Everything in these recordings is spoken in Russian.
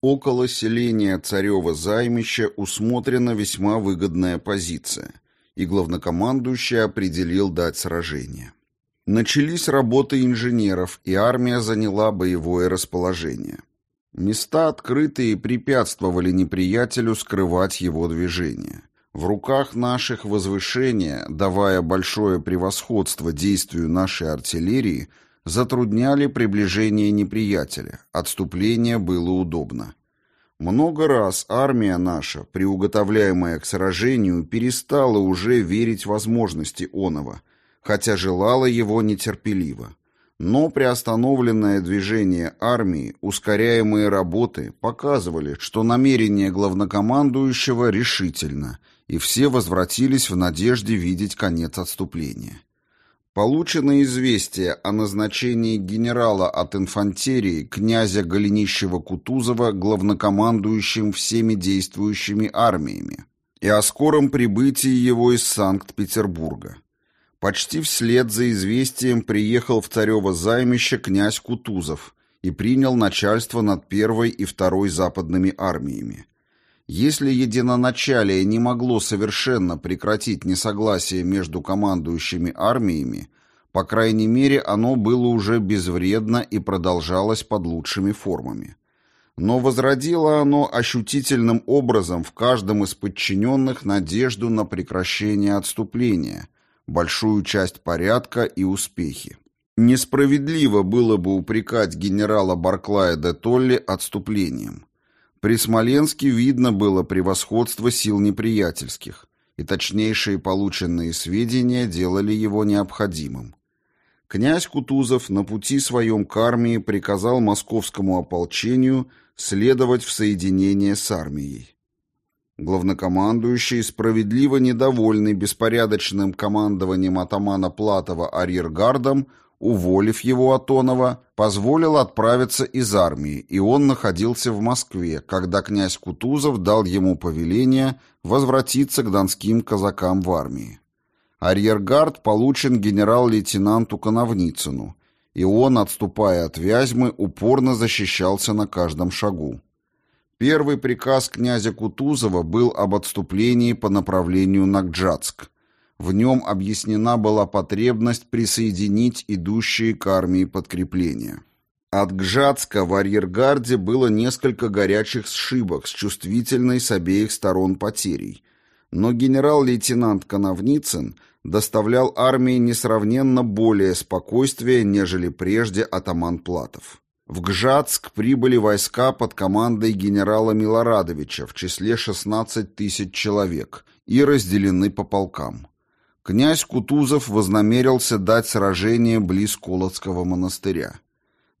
Около селения Царева займища усмотрена весьма выгодная позиция, и главнокомандующий определил дать сражение. Начались работы инженеров, и армия заняла боевое расположение. Места открытые препятствовали неприятелю скрывать его движение. В руках наших возвышения, давая большое превосходство действию нашей артиллерии, затрудняли приближение неприятеля, отступление было удобно. Много раз армия наша, приуготовляемая к сражению, перестала уже верить возможности оного, хотя желала его нетерпеливо. Но приостановленное движение армии, ускоряемые работы показывали, что намерение главнокомандующего решительно, и все возвратились в надежде видеть конец отступления. Получено известие о назначении генерала от инфантерии князя Голенищева-Кутузова главнокомандующим всеми действующими армиями и о скором прибытии его из Санкт-Петербурга. Почти вслед за известием приехал в царево займище князь Кутузов и принял начальство над первой и второй западными армиями. Если единоначалие не могло совершенно прекратить несогласие между командующими армиями, по крайней мере, оно было уже безвредно и продолжалось под лучшими формами. Но возродило оно ощутительным образом в каждом из подчиненных надежду на прекращение отступления, большую часть порядка и успехи. Несправедливо было бы упрекать генерала Барклая де Толли отступлением. При Смоленске видно было превосходство сил неприятельских, и точнейшие полученные сведения делали его необходимым. Князь Кутузов на пути своем к армии приказал московскому ополчению следовать в соединение с армией. Главнокомандующий, справедливо недовольный беспорядочным командованием атамана Платова арьергардом, уволив его Атонова, позволил отправиться из армии, и он находился в Москве, когда князь Кутузов дал ему повеление возвратиться к донским казакам в армии. Арьергард получен генерал-лейтенанту Коновницыну, и он, отступая от Вязьмы, упорно защищался на каждом шагу. Первый приказ князя Кутузова был об отступлении по направлению на Гджатск, в нем объяснена была потребность присоединить идущие к армии подкрепления. От Гжатска в арьергарде было несколько горячих сшибок с чувствительной с обеих сторон потерей, но генерал-лейтенант Коновницын доставлял армии несравненно более спокойствия, нежели прежде атаман Платов. В Гжатск прибыли войска под командой генерала Милорадовича в числе 16 тысяч человек и разделены по полкам князь Кутузов вознамерился дать сражение близ Колодского монастыря.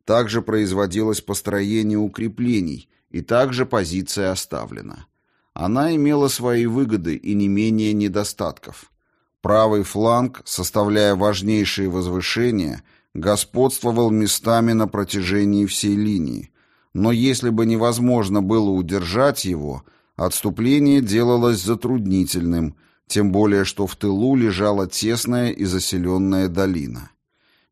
Также производилось построение укреплений, и также позиция оставлена. Она имела свои выгоды и не менее недостатков. Правый фланг, составляя важнейшие возвышения, господствовал местами на протяжении всей линии, но если бы невозможно было удержать его, отступление делалось затруднительным – тем более что в тылу лежала тесная и заселенная долина.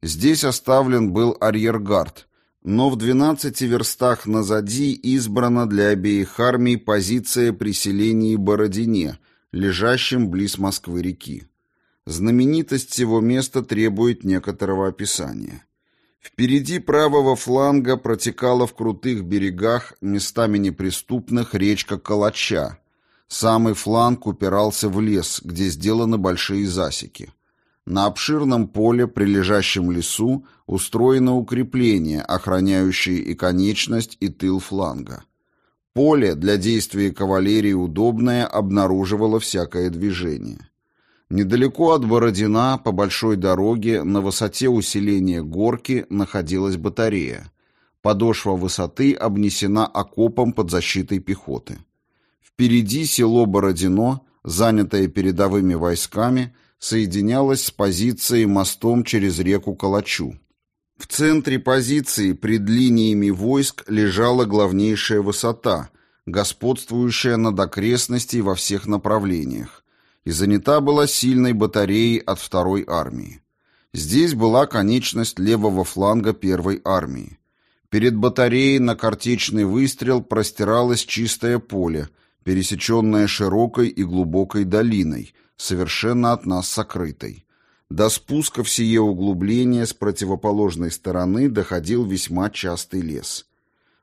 Здесь оставлен был арьергард, но в 12 верстах назади избрана для обеих армий позиция при селении Бородине, лежащем близ Москвы-реки. Знаменитость всего места требует некоторого описания. Впереди правого фланга протекала в крутых берегах, местами неприступных, речка Калача, Самый фланг упирался в лес, где сделаны большие засеки. На обширном поле, прилежащем лесу, устроено укрепление, охраняющее и конечность, и тыл фланга. Поле для действия кавалерии удобное обнаруживало всякое движение. Недалеко от Бородина, по большой дороге, на высоте усиления горки, находилась батарея. Подошва высоты обнесена окопом под защитой пехоты. Впереди село Бородино, занятое передовыми войсками, соединялось с позицией мостом через реку Калачу. В центре позиции пред линиями войск лежала главнейшая высота, господствующая над окрестностей во всех направлениях, и занята была сильной батареей от второй армии. Здесь была конечность левого фланга первой армии. Перед батареей на картечный выстрел простиралось чистое поле, пересеченное широкой и глубокой долиной, совершенно от нас сокрытой. До спуска в сие углубление с противоположной стороны доходил весьма частый лес.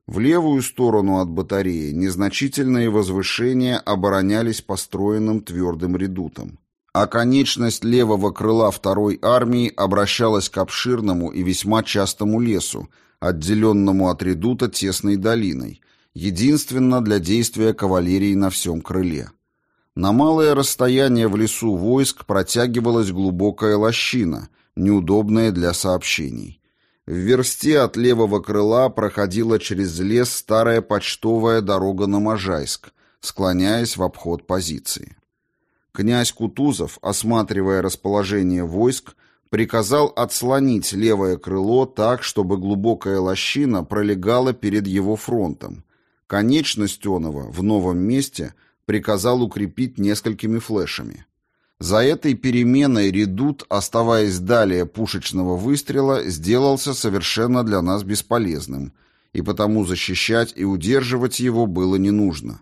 В левую сторону от батареи незначительные возвышения оборонялись построенным твердым редутом. А конечность левого крыла второй армии обращалась к обширному и весьма частому лесу, отделенному от редута тесной долиной, единственно для действия кавалерии на всем крыле. На малое расстояние в лесу войск протягивалась глубокая лощина, неудобная для сообщений. В версте от левого крыла проходила через лес старая почтовая дорога на Можайск, склоняясь в обход позиции. Князь Кутузов, осматривая расположение войск, приказал отслонить левое крыло так, чтобы глубокая лощина пролегала перед его фронтом. Конечность Онова в новом месте приказал укрепить несколькими флешами. За этой переменой редут, оставаясь далее пушечного выстрела, сделался совершенно для нас бесполезным, и потому защищать и удерживать его было не нужно.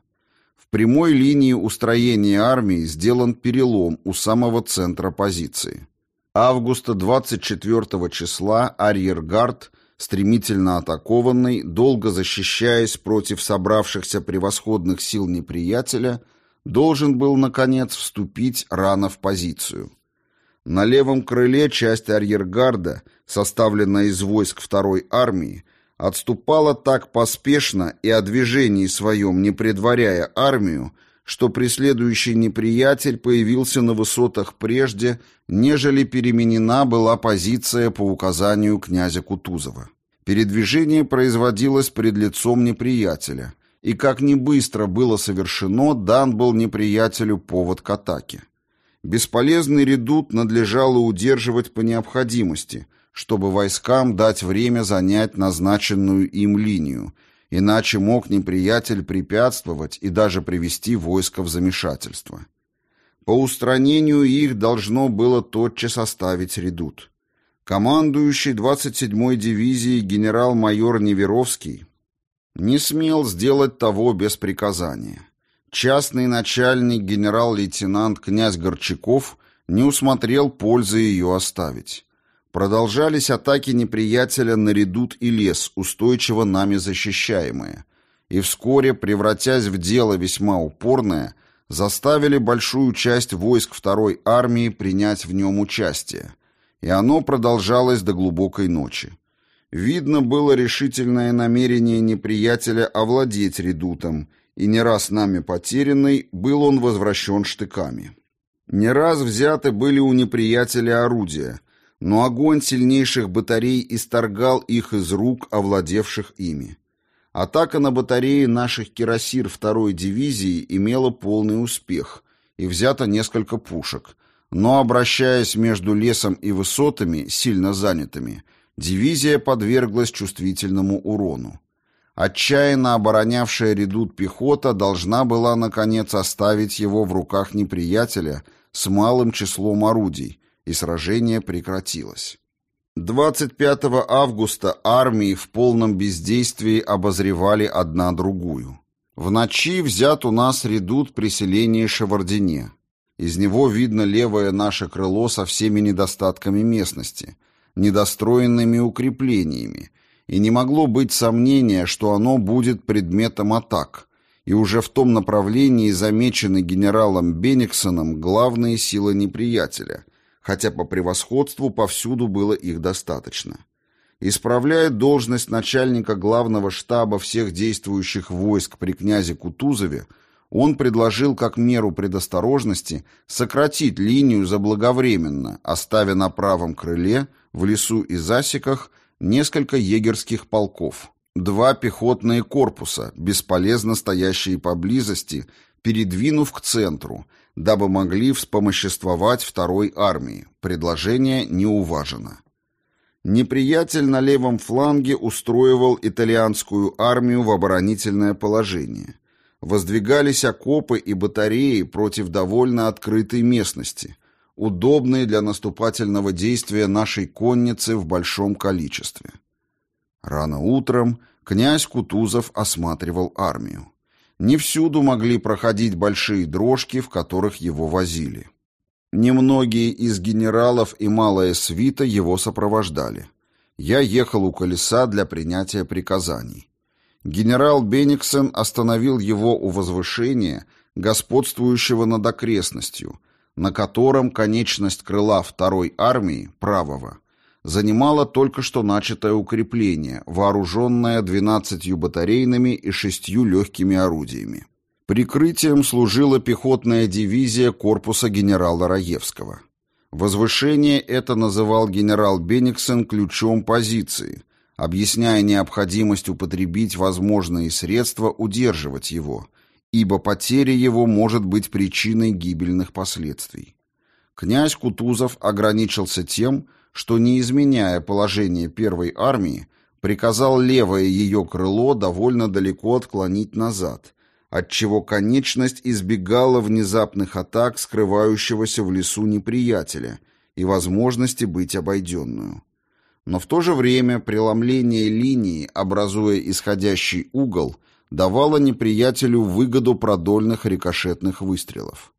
В прямой линии устроения армии сделан перелом у самого центра позиции. Августа 24 числа арьергард, стремительно атакованный, долго защищаясь против собравшихся превосходных сил неприятеля, должен был, наконец, вступить рано в позицию. На левом крыле часть арьергарда, составленная из войск второй армии, отступала так поспешно и о движении своем не предваряя армию, что преследующий неприятель появился на высотах прежде, нежели переменена была позиция по указанию князя Кутузова. Передвижение производилось пред лицом неприятеля, и как ни быстро было совершено, дан был неприятелю повод к атаке. Бесполезный редут надлежало удерживать по необходимости, чтобы войскам дать время занять назначенную им линию, иначе мог неприятель препятствовать и даже привести войско в замешательство. По устранению их должно было тотчас оставить редут. Командующий 27-й дивизией генерал-майор Неверовский не смел сделать того без приказания. Частный начальник генерал-лейтенант князь Горчаков не усмотрел пользы ее оставить. Продолжались атаки неприятеля на редут и лес, устойчиво нами защищаемые, и вскоре, превратясь в дело весьма упорное, заставили большую часть войск второй армии принять в нем участие, и оно продолжалось до глубокой ночи. Видно было решительное намерение неприятеля овладеть редутом, и не раз нами потерянный, был он возвращен штыками. Не раз взяты были у неприятеля орудия, но огонь сильнейших батарей исторгал их из рук, овладевших ими. Атака на батареи наших кирасир второй дивизии имела полный успех, и взято несколько пушек, но, обращаясь между лесом и высотами, сильно занятыми, дивизия подверглась чувствительному урону. Отчаянно оборонявшая редут пехота должна была, наконец, оставить его в руках неприятеля с малым числом орудий, и сражение прекратилось. 25 августа армии в полном бездействии обозревали одна другую. В ночи взят у нас редут при селении Шевардине. Из него видно левое наше крыло со всеми недостатками местности – недостроенными укреплениями, и не могло быть сомнения, что оно будет предметом атак, и уже в том направлении замечены генералом Бениксоном главные силы неприятеля, хотя по превосходству повсюду было их достаточно. Исправляя должность начальника главного штаба всех действующих войск при князе Кутузове, он предложил как меру предосторожности сократить линию заблаговременно, оставя на правом крыле – в лесу и засеках несколько егерских полков, два пехотные корпуса, бесполезно стоящие поблизости, передвинув к центру, дабы могли вспомоществовать второй армии. Предложение не уважено. Неприятель на левом фланге устроивал итальянскую армию в оборонительное положение. Воздвигались окопы и батареи против довольно открытой местности, удобные для наступательного действия нашей конницы в большом количестве. Рано утром князь Кутузов осматривал армию. Не всюду могли проходить большие дрожки, в которых его возили. Немногие из генералов и малая свита его сопровождали. Я ехал у колеса для принятия приказаний. Генерал Бениксен остановил его у возвышения, господствующего над окрестностью, на котором конечность крыла второй армии, правого, занимала только что начатое укрепление, вооруженное 12 батарейными и шестью легкими орудиями. Прикрытием служила пехотная дивизия корпуса генерала Раевского. Возвышение это называл генерал Бениксен ключом позиции, объясняя необходимость употребить возможные средства удерживать его, ибо потеря его может быть причиной гибельных последствий. Князь Кутузов ограничился тем, что, не изменяя положение первой армии, приказал левое ее крыло довольно далеко отклонить назад, отчего конечность избегала внезапных атак скрывающегося в лесу неприятеля и возможности быть обойденную. Но в то же время преломление линии, образуя исходящий угол, давало неприятелю выгоду продольных рикошетных выстрелов.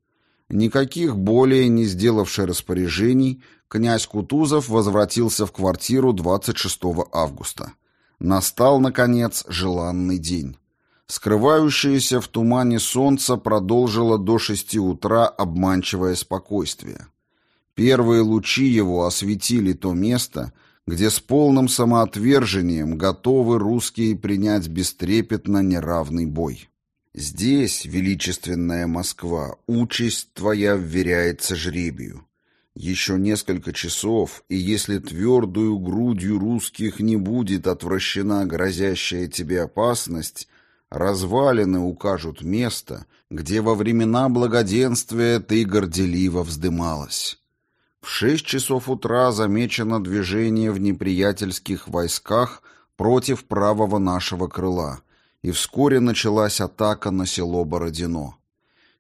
Никаких более не сделавших распоряжений, князь Кутузов возвратился в квартиру 26 августа. Настал, наконец, желанный день. Скрывающееся в тумане солнце продолжило до шести утра обманчивое спокойствие. Первые лучи его осветили то место, где с полным самоотвержением готовы русские принять бестрепетно неравный бой. Здесь, величественная Москва, участь твоя вверяется жребию. Еще несколько часов, и если твердую грудью русских не будет отвращена грозящая тебе опасность, развалины укажут место, где во времена благоденствия ты горделиво вздымалась. В шесть часов утра замечено движение в неприятельских войсках против правого нашего крыла — и вскоре началась атака на село Бородино.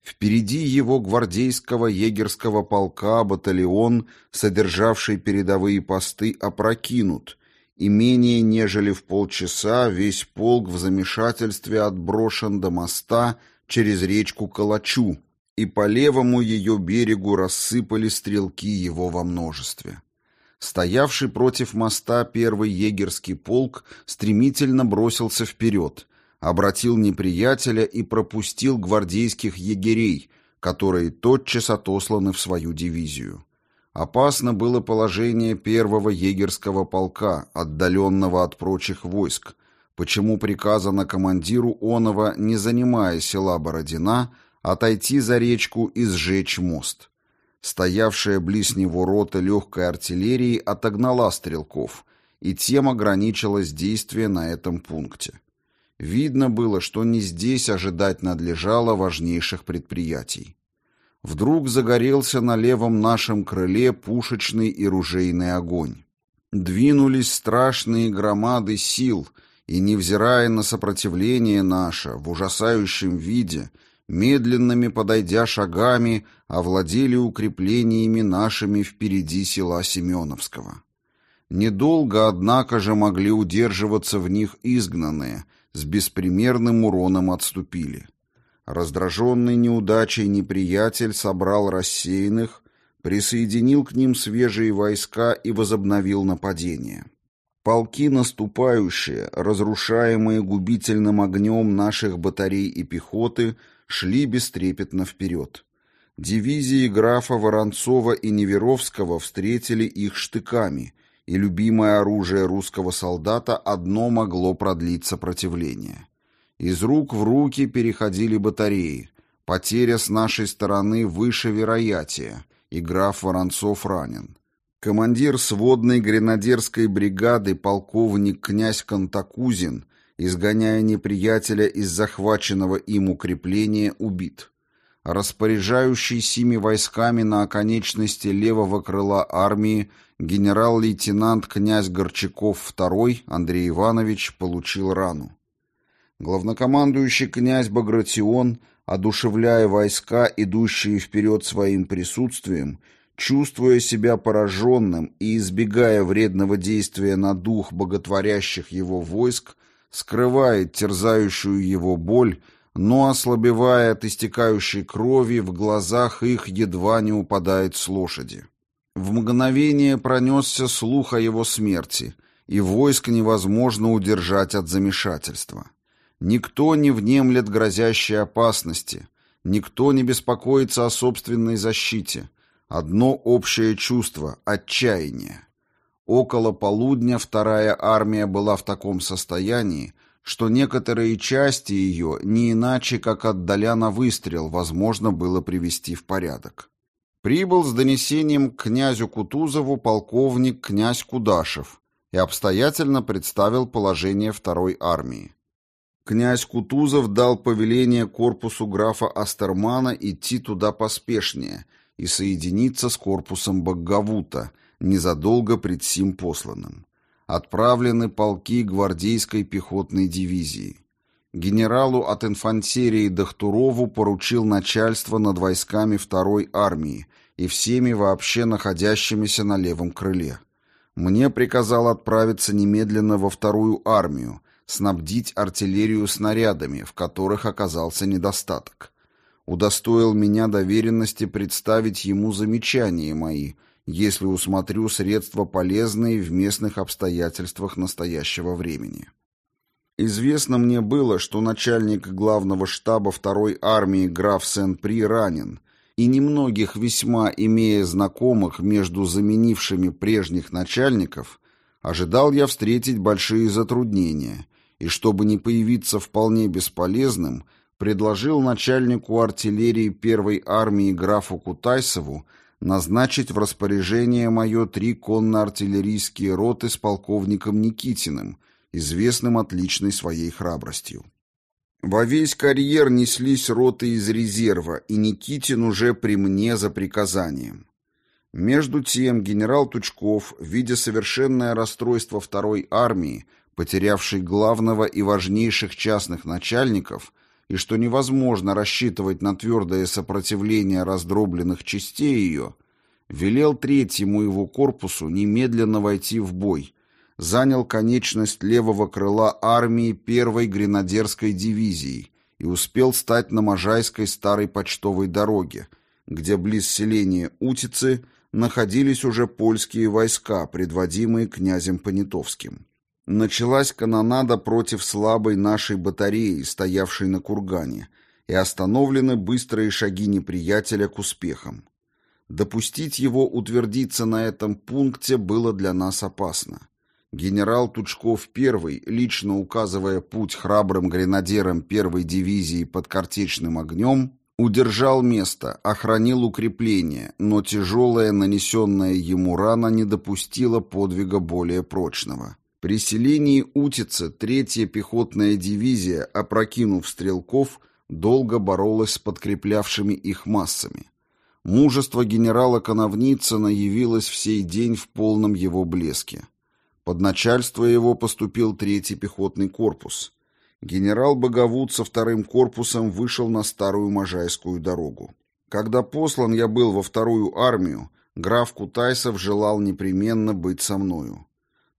Впереди его гвардейского егерского полка батальон, содержавший передовые посты, опрокинут, и менее нежели в полчаса весь полк в замешательстве отброшен до моста через речку Калачу, и по левому ее берегу рассыпали стрелки его во множестве. Стоявший против моста первый егерский полк стремительно бросился вперед, обратил неприятеля и пропустил гвардейских егерей, которые тотчас отосланы в свою дивизию. Опасно было положение первого егерского полка, отдаленного от прочих войск, почему приказано командиру Онова, не занимая села Бородина, отойти за речку и сжечь мост. Стоявшая близ него рота легкой артиллерии отогнала стрелков, и тем ограничилось действие на этом пункте. Видно было, что не здесь ожидать надлежало важнейших предприятий. Вдруг загорелся на левом нашем крыле пушечный и ружейный огонь. Двинулись страшные громады сил, и, невзирая на сопротивление наше, в ужасающем виде, медленными подойдя шагами, овладели укреплениями нашими впереди села Семеновского. Недолго, однако же, могли удерживаться в них изгнанные — с беспримерным уроном отступили. Раздраженный неудачей неприятель собрал рассеянных, присоединил к ним свежие войска и возобновил нападение. Полки наступающие, разрушаемые губительным огнем наших батарей и пехоты, шли бестрепетно вперед. Дивизии графа Воронцова и Неверовского встретили их штыками, и любимое оружие русского солдата одно могло продлить сопротивление. Из рук в руки переходили батареи. Потеря с нашей стороны выше вероятия, и граф Воронцов ранен. Командир сводной гренадерской бригады полковник князь Кантакузин, изгоняя неприятеля из захваченного им укрепления, убит. Распоряжающий сими войсками на оконечности левого крыла армии генерал-лейтенант князь Горчаков II Андрей Иванович получил рану. Главнокомандующий князь Багратион, одушевляя войска, идущие вперед своим присутствием, чувствуя себя пораженным и избегая вредного действия на дух боготворящих его войск, скрывает терзающую его боль, но, ослабевая от истекающей крови, в глазах их едва не упадает с лошади. В мгновение пронесся слух о его смерти, и войск невозможно удержать от замешательства. Никто не внемлет грозящей опасности, никто не беспокоится о собственной защите. Одно общее чувство — отчаяние. Около полудня вторая армия была в таком состоянии, что некоторые части ее, не иначе как отдаля на выстрел, возможно было привести в порядок. Прибыл с донесением к князю Кутузову полковник князь Кудашев и обстоятельно представил положение второй армии. Князь Кутузов дал повеление корпусу графа Астермана идти туда поспешнее и соединиться с корпусом Баггавута, незадолго пред сим посланным отправлены полки гвардейской пехотной дивизии. Генералу от инфантерии Дахтурову поручил начальство над войсками второй армии и всеми вообще находящимися на левом крыле. Мне приказал отправиться немедленно во вторую армию, снабдить артиллерию снарядами, в которых оказался недостаток. Удостоил меня доверенности представить ему замечания мои – если усмотрю средства полезные в местных обстоятельствах настоящего времени. Известно мне было, что начальник главного штаба второй армии граф Сен-При ранен, и немногих весьма имея знакомых между заменившими прежних начальников, ожидал я встретить большие затруднения, и чтобы не появиться вполне бесполезным, предложил начальнику артиллерии первой армии графу Кутайсову назначить в распоряжение мое три конно-артиллерийские роты с полковником Никитиным, известным отличной своей храбростью. Во весь карьер неслись роты из резерва, и Никитин уже при мне за приказанием. Между тем генерал Тучков, видя совершенное расстройство второй армии, потерявшей главного и важнейших частных начальников, и что невозможно рассчитывать на твердое сопротивление раздробленных частей ее, велел третьему его корпусу немедленно войти в бой, занял конечность левого крыла армии первой гренадерской дивизии и успел стать на Можайской старой почтовой дороге, где близ селения Утицы находились уже польские войска, предводимые князем Понятовским. Началась канонада против слабой нашей батареи, стоявшей на кургане, и остановлены быстрые шаги неприятеля к успехам. Допустить его утвердиться на этом пункте было для нас опасно. Генерал Тучков I, лично указывая путь храбрым гренадерам первой дивизии под картечным огнем, удержал место, охранил укрепление, но тяжелая нанесенная ему рана не допустила подвига более прочного. При селении Утица третья пехотная дивизия, опрокинув стрелков, долго боролась с подкреплявшими их массами. Мужество генерала Коновницына явилось в сей день в полном его блеске. Под начальство его поступил третий пехотный корпус. Генерал Боговуд со вторым корпусом вышел на старую Можайскую дорогу. Когда послан я был во вторую армию, граф Кутайсов желал непременно быть со мною.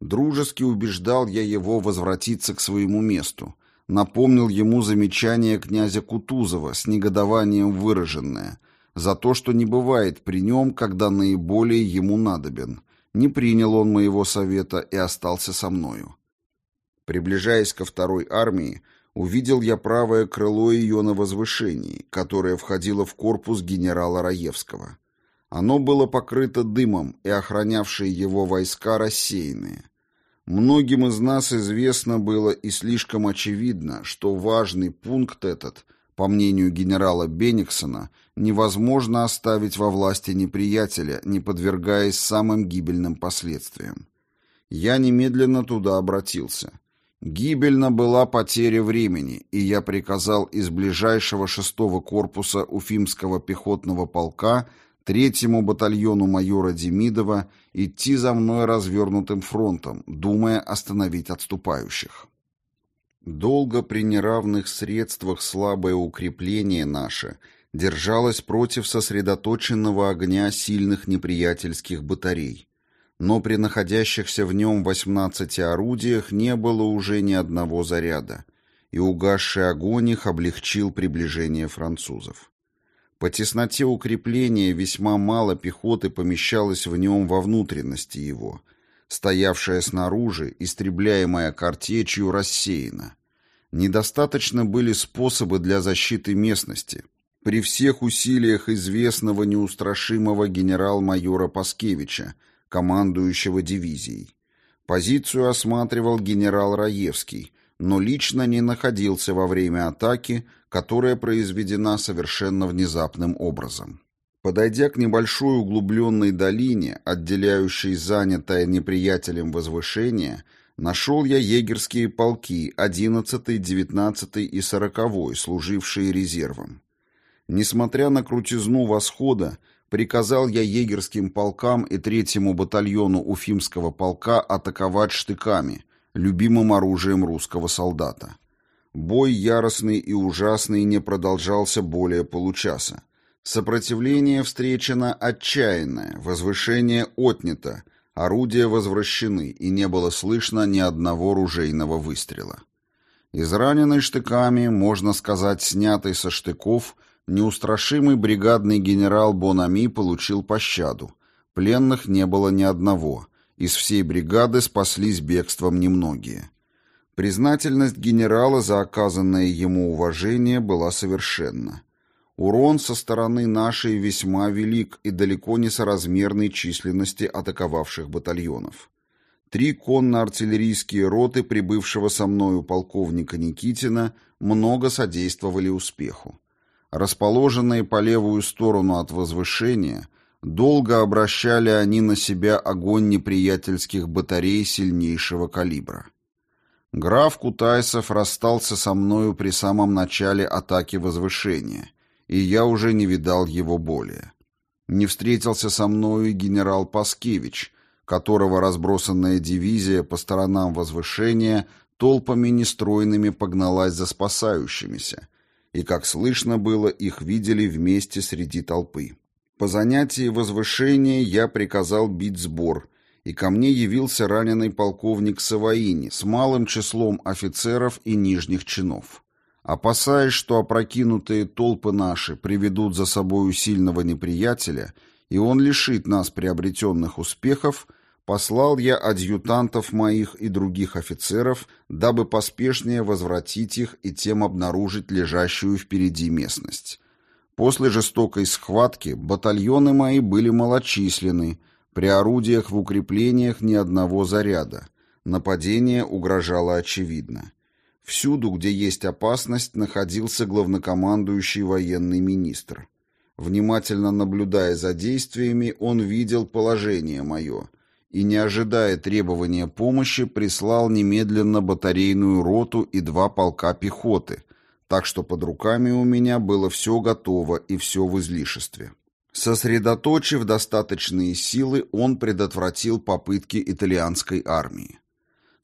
Дружески убеждал я его возвратиться к своему месту, напомнил ему замечание князя Кутузова с негодованием выраженное, за то, что не бывает при нем, когда наиболее ему надобен. Не принял он моего совета и остался со мною. Приближаясь ко второй армии, увидел я правое крыло ее на возвышении, которое входило в корпус генерала Раевского. Оно было покрыто дымом, и охранявшие его войска рассеянные. Многим из нас известно было и слишком очевидно, что важный пункт этот, по мнению генерала Бениксона, невозможно оставить во власти неприятеля, не подвергаясь самым гибельным последствиям. Я немедленно туда обратился. Гибельна была потеря времени, и я приказал из ближайшего шестого корпуса Уфимского пехотного полка третьему батальону майора Демидова идти за мной развернутым фронтом, думая остановить отступающих. Долго при неравных средствах слабое укрепление наше держалась против сосредоточенного огня сильных неприятельских батарей. Но при находящихся в нем 18 орудиях не было уже ни одного заряда, и угасший огонь их облегчил приближение французов. По тесноте укрепления весьма мало пехоты помещалось в нем во внутренности его. Стоявшая снаружи, истребляемая картечью, рассеяна. Недостаточно были способы для защиты местности. При всех усилиях известного неустрашимого генерал-майора Паскевича, командующего дивизией. Позицию осматривал генерал Раевский, но лично не находился во время атаки, которая произведена совершенно внезапным образом. Подойдя к небольшой углубленной долине, отделяющей занятое неприятелем возвышение, нашел я егерские полки 11, 19 и 40, служившие резервом. Несмотря на крутизну восхода, приказал я егерским полкам и третьему батальону Уфимского полка атаковать штыками, любимым оружием русского солдата. Бой яростный и ужасный не продолжался более получаса. Сопротивление встречено отчаянное, возвышение отнято, орудия возвращены, и не было слышно ни одного ружейного выстрела. Израненный штыками, можно сказать, снятый со штыков, неустрашимый бригадный генерал Бонами получил пощаду. Пленных не было ни одного. Из всей бригады спаслись бегством немногие. Признательность генерала за оказанное ему уважение была совершенна. Урон со стороны нашей весьма велик и далеко не соразмерной численности атаковавших батальонов. Три конно-артиллерийские роты прибывшего со мною полковника Никитина много содействовали успеху. Расположенные по левую сторону от возвышения, долго обращали они на себя огонь неприятельских батарей сильнейшего калибра. Граф Кутайсов расстался со мною при самом начале атаки возвышения, и я уже не видал его более. Не встретился со мною и генерал Паскевич, которого разбросанная дивизия по сторонам возвышения толпами нестройными погналась за спасающимися, и, как слышно было, их видели вместе среди толпы. По занятии возвышения я приказал бить сбор, и ко мне явился раненый полковник Саваини с малым числом офицеров и нижних чинов. Опасаясь, что опрокинутые толпы наши приведут за собою сильного неприятеля, и он лишит нас приобретенных успехов, послал я адъютантов моих и других офицеров, дабы поспешнее возвратить их и тем обнаружить лежащую впереди местность. После жестокой схватки батальоны мои были малочисленны, при орудиях в укреплениях ни одного заряда. Нападение угрожало очевидно. Всюду, где есть опасность, находился главнокомандующий военный министр. Внимательно наблюдая за действиями, он видел положение мое и, не ожидая требования помощи, прислал немедленно батарейную роту и два полка пехоты, так что под руками у меня было все готово и все в излишестве. Сосредоточив достаточные силы, он предотвратил попытки итальянской армии.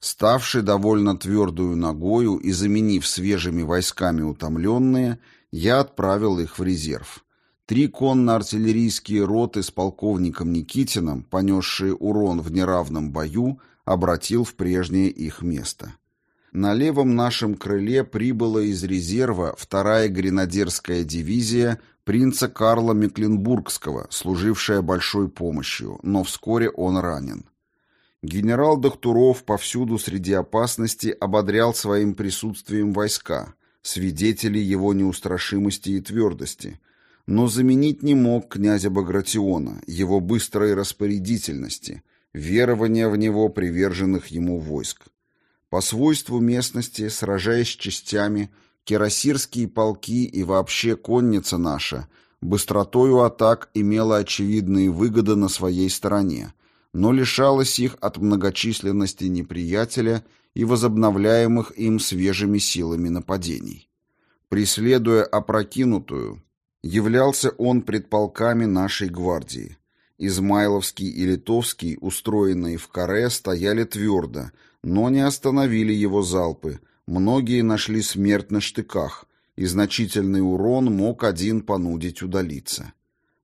Ставший довольно твердую ногою и заменив свежими войсками утомленные, я отправил их в резерв. Три конно-артиллерийские роты с полковником Никитиным, понесшие урон в неравном бою, обратил в прежнее их место. На левом нашем крыле прибыла из резерва вторая гренадерская дивизия принца Карла Мекленбургского, служившая большой помощью, но вскоре он ранен. Генерал Дохтуров повсюду среди опасности ободрял своим присутствием войска, свидетелей его неустрашимости и твердости, но заменить не мог князя Багратиона, его быстрой распорядительности, верования в него приверженных ему войск. По свойству местности, сражаясь частями, Кирасирские полки и вообще конница наша быстротою атак имела очевидные выгоды на своей стороне, но лишалась их от многочисленности неприятеля и возобновляемых им свежими силами нападений. Преследуя опрокинутую, являлся он пред полками нашей гвардии. Измайловский и Литовский, устроенные в каре, стояли твердо, но не остановили его залпы, Многие нашли смерть на штыках, и значительный урон мог один понудить удалиться.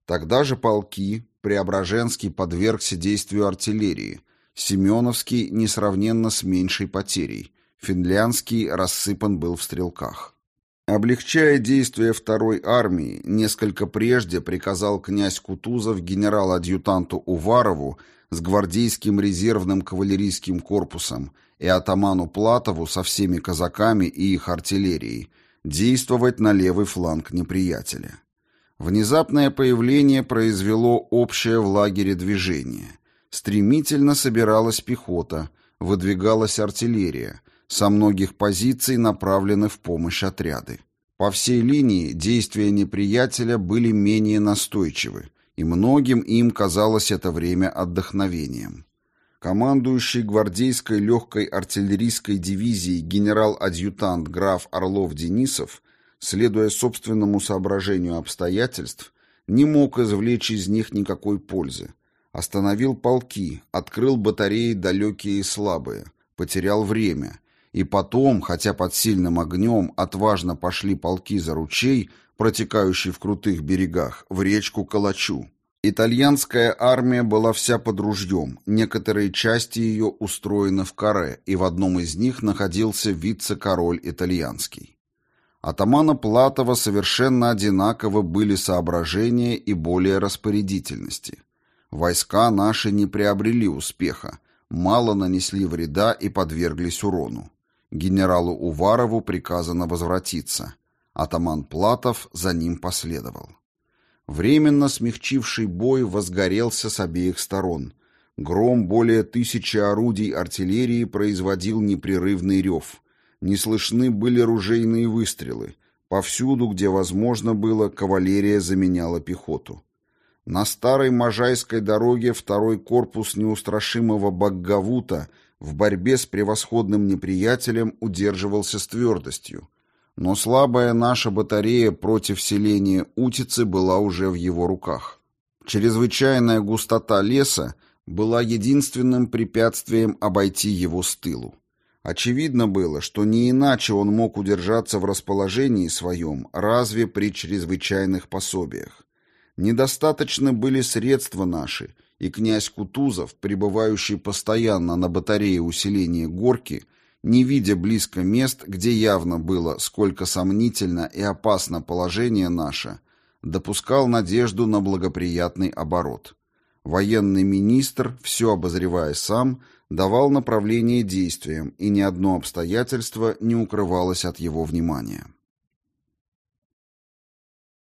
Тогда же полки, Преображенский подвергся действию артиллерии, Семеновский несравненно с меньшей потерей, Финляндский рассыпан был в стрелках. Облегчая действия второй армии, несколько прежде приказал князь Кутузов генерал-адъютанту Уварову с гвардейским резервным кавалерийским корпусом и атаману Платову со всеми казаками и их артиллерией действовать на левый фланг неприятеля. Внезапное появление произвело общее в лагере движение. Стремительно собиралась пехота, выдвигалась артиллерия, со многих позиций направлены в помощь отряды. По всей линии действия неприятеля были менее настойчивы, и многим им казалось это время отдохновением. Командующий гвардейской легкой артиллерийской дивизией генерал-адъютант граф Орлов-Денисов, следуя собственному соображению обстоятельств, не мог извлечь из них никакой пользы. Остановил полки, открыл батареи далекие и слабые, потерял время, и потом, хотя под сильным огнем, отважно пошли полки за ручей, протекающий в крутых берегах, в речку Калачу. Итальянская армия была вся под ружьем, некоторые части ее устроены в каре, и в одном из них находился вице-король итальянский. Атамана Платова совершенно одинаково были соображения и более распорядительности. Войска наши не приобрели успеха, мало нанесли вреда и подверглись урону. Генералу Уварову приказано возвратиться. Атаман Платов за ним последовал. Временно смягчивший бой возгорелся с обеих сторон. Гром более тысячи орудий артиллерии производил непрерывный рев. Не слышны были ружейные выстрелы. Повсюду, где возможно было, кавалерия заменяла пехоту. На старой Можайской дороге второй корпус неустрашимого Баггавута – в борьбе с превосходным неприятелем удерживался с твердостью, но слабая наша батарея против селения Утицы была уже в его руках. Чрезвычайная густота леса была единственным препятствием обойти его с тылу. Очевидно было, что не иначе он мог удержаться в расположении своем, разве при чрезвычайных пособиях. Недостаточно были средства наши, и князь Кутузов, пребывающий постоянно на батарее усиления горки, не видя близко мест, где явно было, сколько сомнительно и опасно положение наше, допускал надежду на благоприятный оборот. Военный министр, все обозревая сам, давал направление действиям, и ни одно обстоятельство не укрывалось от его внимания.